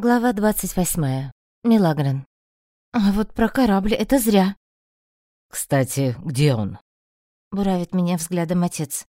Глава 28. Милагрен. А вот про корабль это зря. Кстати, где он? Буравит меня взглядом отец.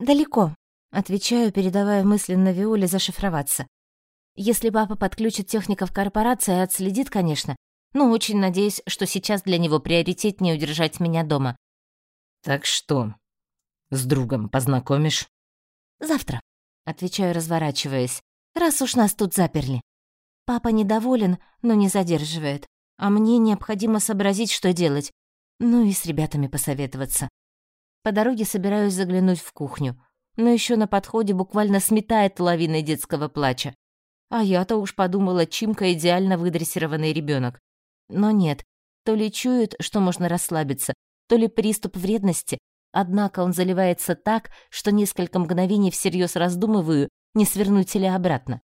Далеко, отвечаю, передавая мысленно Виоле зашифроваться. Если папа подключит техников корпорации, отследит, конечно, но очень надеюсь, что сейчас для него приоритет не удержать меня дома. Так что, с другом познакомишь? Завтра, отвечаю, разворачиваясь, раз уж нас тут заперли. Папа недоволен, но не задерживает. А мне необходимо сообразить, что делать. Ну и с ребятами посоветоваться. По дороге собираюсь заглянуть в кухню. Но еще на подходе буквально сметает лавиной детского плача. А я-то уж подумала, Чимка идеально выдрессированный ребенок. Но нет, то ли чует, что можно расслабиться, то ли приступ вредности. Однако он заливается так, что несколько мгновений всерьез раздумываю, не свернуть ли обратно.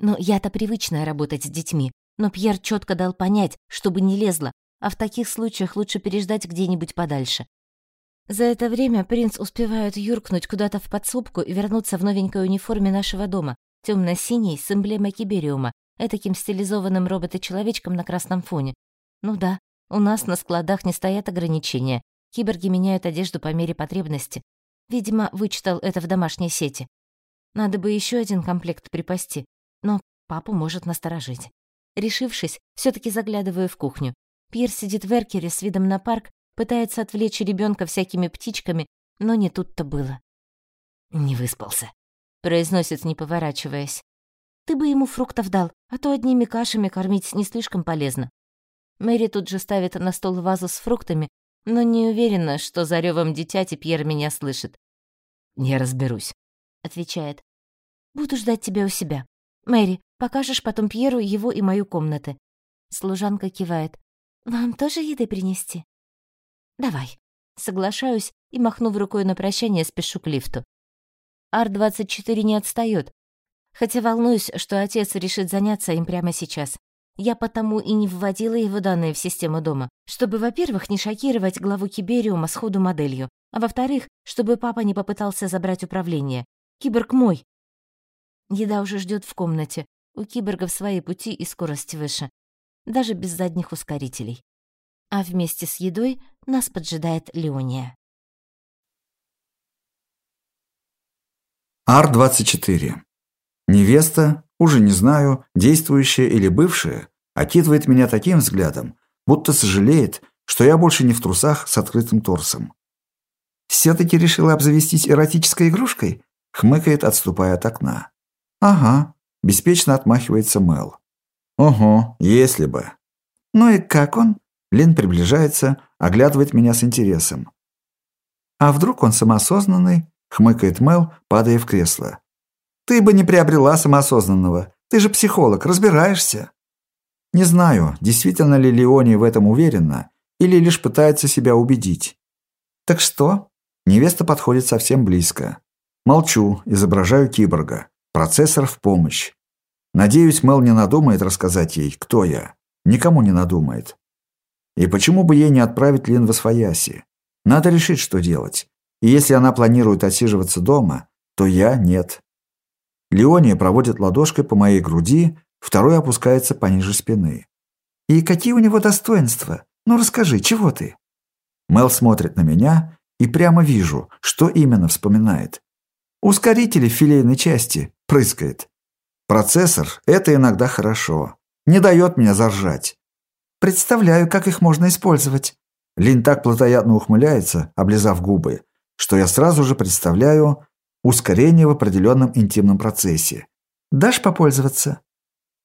Но я-то привычная работать с детьми, но Пьер четко дал понять, чтобы не лезла, а в таких случаях лучше переждать где-нибудь подальше. За это время принц успевает юркнуть куда-то в подсобку и вернуться в новенькой униформе нашего дома, темно синий с эмблемой Кибериума, этаким стилизованным робота-человечком на красном фоне. Ну да, у нас на складах не стоят ограничения. Киборги меняют одежду по мере потребности. Видимо, вычитал это в домашней сети. Надо бы еще один комплект припасти, но папу может насторожить. Решившись, все таки заглядываю в кухню. Пьер сидит в эркере с видом на парк, пытается отвлечь ребенка всякими птичками, но не тут-то было. «Не выспался», — произносит, не поворачиваясь. «Ты бы ему фруктов дал, а то одними кашами кормить не слишком полезно». Мэри тут же ставит на стол вазу с фруктами, но не уверена, что за рёвом дитяти Пьер меня слышит. «Не разберусь», — отвечает. «Буду ждать тебя у себя. «Мэри, покажешь потом Пьеру его и мою комнаты». Служанка кивает. «Вам тоже еды принести?» «Давай». Соглашаюсь и, махнув рукой на прощание, спешу к лифту. Ар-24 не отстаёт, хотя волнуюсь, что отец решит заняться им прямо сейчас. Я потому и не вводила его данные в систему дома, чтобы, во-первых, не шокировать главу Кибериума сходу моделью, а во-вторых, чтобы папа не попытался забрать управление. Киборг мой, Еда уже ждет в комнате. У киборгов свои пути и скорость выше. Даже без задних ускорителей. А вместе с едой нас поджидает Леония. Ар-24. Невеста, уже не знаю, действующая или бывшая, окидывает меня таким взглядом, будто сожалеет, что я больше не в трусах с открытым торсом. «Все-таки решила обзавестись эротической игрушкой?» — хмыкает, отступая от окна. «Ага», – беспечно отмахивается Мэл. «Ого, если бы». «Ну и как он?» Лин приближается, оглядывает меня с интересом. «А вдруг он самоосознанный?» – хмыкает Мэл, падая в кресло. «Ты бы не приобрела самоосознанного. Ты же психолог, разбираешься». Не знаю, действительно ли Леони в этом уверена, или лишь пытается себя убедить. «Так что?» Невеста подходит совсем близко. Молчу, изображаю киборга. Процессор в помощь. Надеюсь, Мел не надумает рассказать ей, кто я. Никому не надумает. И почему бы ей не отправить Лин в Освояси? Надо решить, что делать. И если она планирует отсиживаться дома, то я нет. Леония проводит ладошкой по моей груди, второй опускается пониже спины. «И какие у него достоинства? Ну расскажи, чего ты?» Мел смотрит на меня, и прямо вижу, что именно вспоминает. Ускорители в филейной части, прыскает. Процессор – это иногда хорошо. Не дает меня заржать. Представляю, как их можно использовать. Лин так плотоядно ухмыляется, облизав губы, что я сразу же представляю ускорение в определенном интимном процессе. Дашь попользоваться?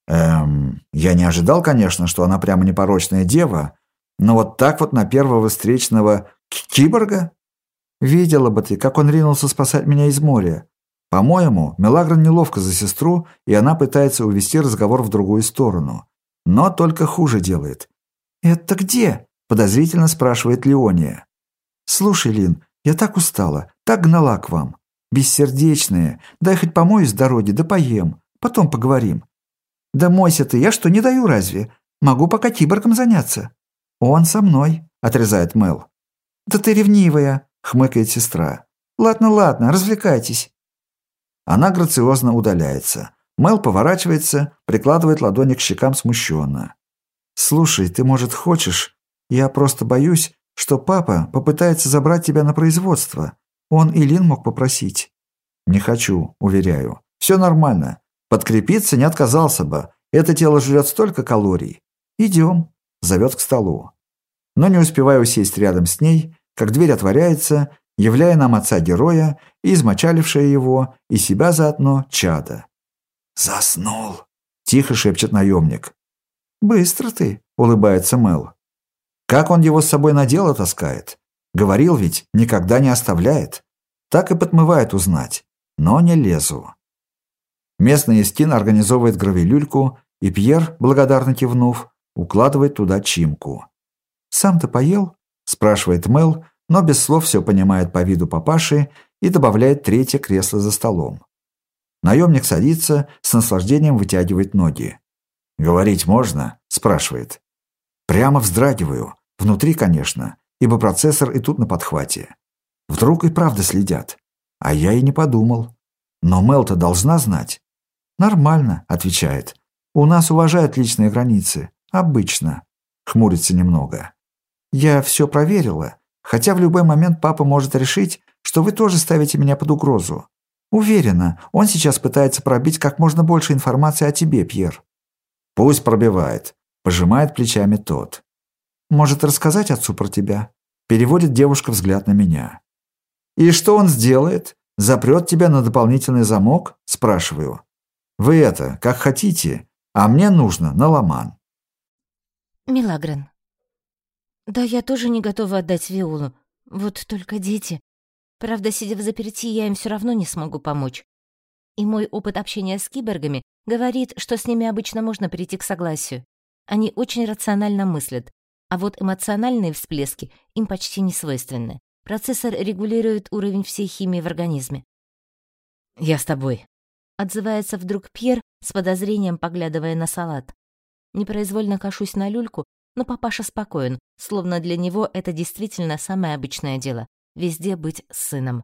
Эм, я не ожидал, конечно, что она прямо непорочная дева, но вот так вот на первого встречного киборга? Видела бы ты, как он ринулся спасать меня из моря. По-моему, Мелагрон неловко за сестру, и она пытается увести разговор в другую сторону. Но только хуже делает. «Это где?» – подозрительно спрашивает Леония. «Слушай, Лин, я так устала, так гнала к вам. Бессердечная, дай хоть помоюсь с дороги, да поем. Потом поговорим». «Да мойся ты, я что, не даю разве? Могу пока киборгом заняться». «Он со мной», – отрезает Мел. «Да ты ревнивая», – хмыкает сестра. «Ладно, ладно, развлекайтесь. Она грациозно удаляется, Мел поворачивается, прикладывает ладони к щекам смущенно. «Слушай, ты, может, хочешь? Я просто боюсь, что папа попытается забрать тебя на производство. Он и Лин мог попросить». «Не хочу, уверяю. Все нормально. Подкрепиться не отказался бы. Это тело жрет столько калорий. Идем», — зовет к столу. Но не успеваю сесть рядом с ней, как дверь отворяется, являя нам отца-героя и измочалившее его, и себя заодно чада. «Заснул», — тихо шепчет наемник. «Быстро ты», — улыбается Мэл. «Как он его с собой на дело таскает? Говорил ведь, никогда не оставляет. Так и подмывает узнать, но не лезу». Местный Истин организовывает гравелюльку, и Пьер, благодарно кивнув, укладывает туда чимку. «Сам-то поел?» – спрашивает Мэл, но без слов все понимает по виду папаши и добавляет третье кресло за столом. Наемник садится, с наслаждением вытягивает ноги. «Говорить можно?» – спрашивает. Прямо вздрагиваю. Внутри, конечно, ибо процессор и тут на подхвате. Вдруг и правда следят. А я и не подумал. Но Мел-то должна знать. «Нормально», – отвечает. «У нас уважают личные границы. Обычно». Хмурится немного. «Я все проверила. Хотя в любой момент папа может решить, что вы тоже ставите меня под угрозу. Уверена, он сейчас пытается пробить как можно больше информации о тебе, Пьер. Пусть пробивает, пожимает плечами тот. Может рассказать отцу про тебя? Переводит девушка взгляд на меня. И что он сделает? Запрет тебя на дополнительный замок? Спрашиваю. Вы это, как хотите, а мне нужно на ломан. Милагрен. Да, я тоже не готова отдать Виолу. Вот только дети. Правда, сидя в заперти, я им все равно не смогу помочь. И мой опыт общения с киборгами говорит, что с ними обычно можно прийти к согласию. Они очень рационально мыслят, а вот эмоциональные всплески им почти не свойственны. Процессор регулирует уровень всей химии в организме. «Я с тобой», — отзывается вдруг Пьер, с подозрением поглядывая на салат. Непроизвольно кашусь на люльку, но папаша спокоен, словно для него это действительно самое обычное дело везде быть сыном.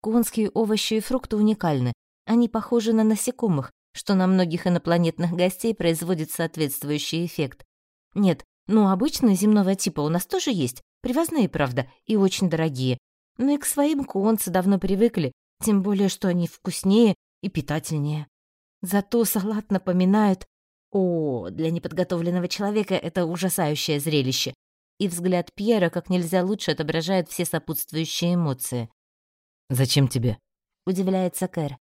Конские овощи и фрукты уникальны. Они похожи на насекомых, что на многих инопланетных гостей производит соответствующий эффект. Нет, ну обычные земного типа у нас тоже есть, привозные, правда, и очень дорогие. Но и к своим куонцы давно привыкли, тем более, что они вкуснее и питательнее. Зато салат напоминает... О, для неподготовленного человека это ужасающее зрелище и взгляд Пьера как нельзя лучше отображает все сопутствующие эмоции. «Зачем тебе?» — удивляется Кэр.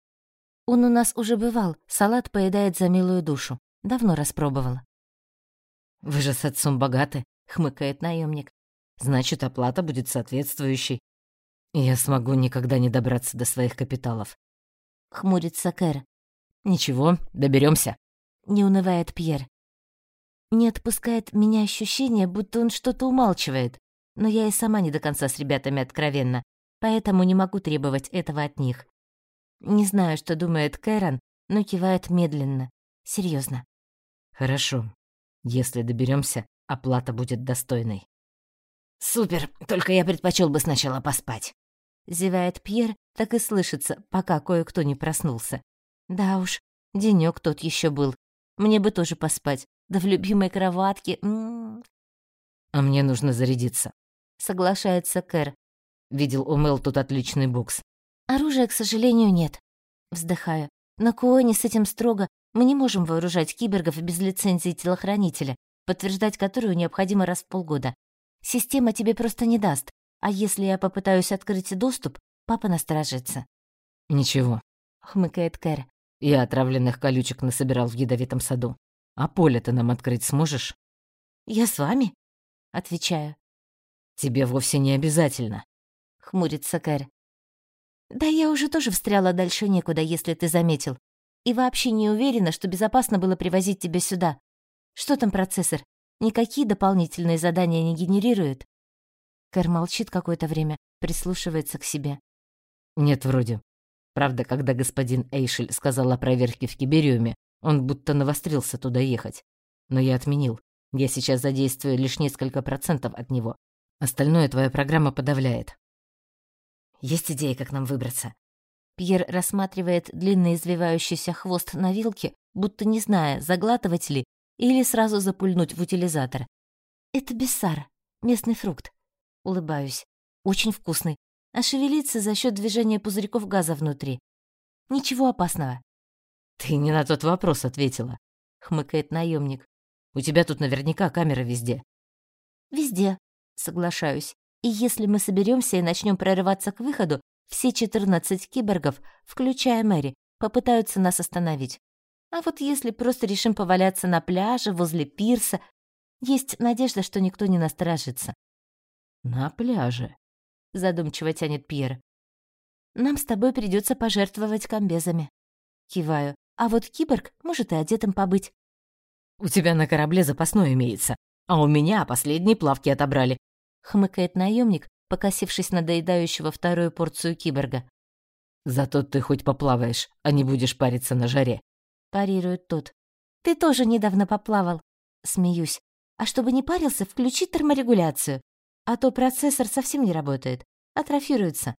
«Он у нас уже бывал, салат поедает за милую душу. Давно распробовал». «Вы же с отцом богаты», — хмыкает наемник. «Значит, оплата будет соответствующей. Я смогу никогда не добраться до своих капиталов». Хмурится Кэр. «Ничего, доберемся. Не унывает Пьер. Не отпускает меня ощущение, будто он что-то умалчивает. Но я и сама не до конца с ребятами откровенна, поэтому не могу требовать этого от них. Не знаю, что думает Кэрон, но кивает медленно. Серьезно. Хорошо. Если доберемся, оплата будет достойной. Супер, только я предпочел бы сначала поспать. Зевает Пьер, так и слышится, пока кое-кто не проснулся. Да уж, денёк тот еще был. Мне бы тоже поспать, да в любимой кроватке. М -м -м. А мне нужно зарядиться. Соглашается Кэр. Видел у Мел тут отличный бокс. Оружия, к сожалению, нет. Вздыхаю. На Куоне с этим строго. Мы не можем вооружать кибергов без лицензии телохранителя, подтверждать которую необходимо раз в полгода. Система тебе просто не даст. А если я попытаюсь открыть доступ, папа насторожится. «Ничего», — хмыкает Кэр. «Я отравленных колючек насобирал в ядовитом саду. А поле ты нам открыть сможешь? Я с вами, отвечаю. Тебе вовсе не обязательно, хмурится Кэр. Да я уже тоже встряла дальше некуда, если ты заметил. И вообще не уверена, что безопасно было привозить тебя сюда. Что там процессор? Никакие дополнительные задания не генерирует? Кэр молчит какое-то время, прислушивается к себе. Нет, вроде. Правда, когда господин Эйшель сказал о проверке в Кибериуме, он будто навострился туда ехать. Но я отменил. Я сейчас задействую лишь несколько процентов от него. Остальное твоя программа подавляет. Есть идея, как нам выбраться? Пьер рассматривает длинный извивающийся хвост на вилке, будто не зная, заглатывать ли или сразу запульнуть в утилизатор. Это бессар, местный фрукт. Улыбаюсь. Очень вкусный. А шевелится за счет движения пузырьков газа внутри. Ничего опасного. Ты не на тот вопрос ответила, хмыкает наемник. У тебя тут наверняка камеры везде. Везде, соглашаюсь. И если мы соберемся и начнем прорываться к выходу, все 14 киборгов, включая Мэри, попытаются нас остановить. А вот если просто решим поваляться на пляже, возле пирса, есть надежда, что никто не насторожится. «На пляже», — задумчиво тянет Пьер. «Нам с тобой придется пожертвовать комбезами». Киваю. «А вот киборг может и одетым побыть». «У тебя на корабле запасной имеется, а у меня последние плавки отобрали», — хмыкает наемник, покосившись на доедающего вторую порцию киборга. «Зато ты хоть поплаваешь, а не будешь париться на жаре», — парирует тот. «Ты тоже недавно поплавал», — смеюсь. «А чтобы не парился, включи терморегуляцию, а то процессор совсем не работает, атрофируется.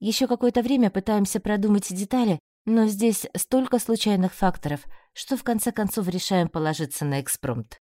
Еще какое-то время пытаемся продумать детали, но здесь столько случайных факторов, что в конце концов решаем положиться на экспромт».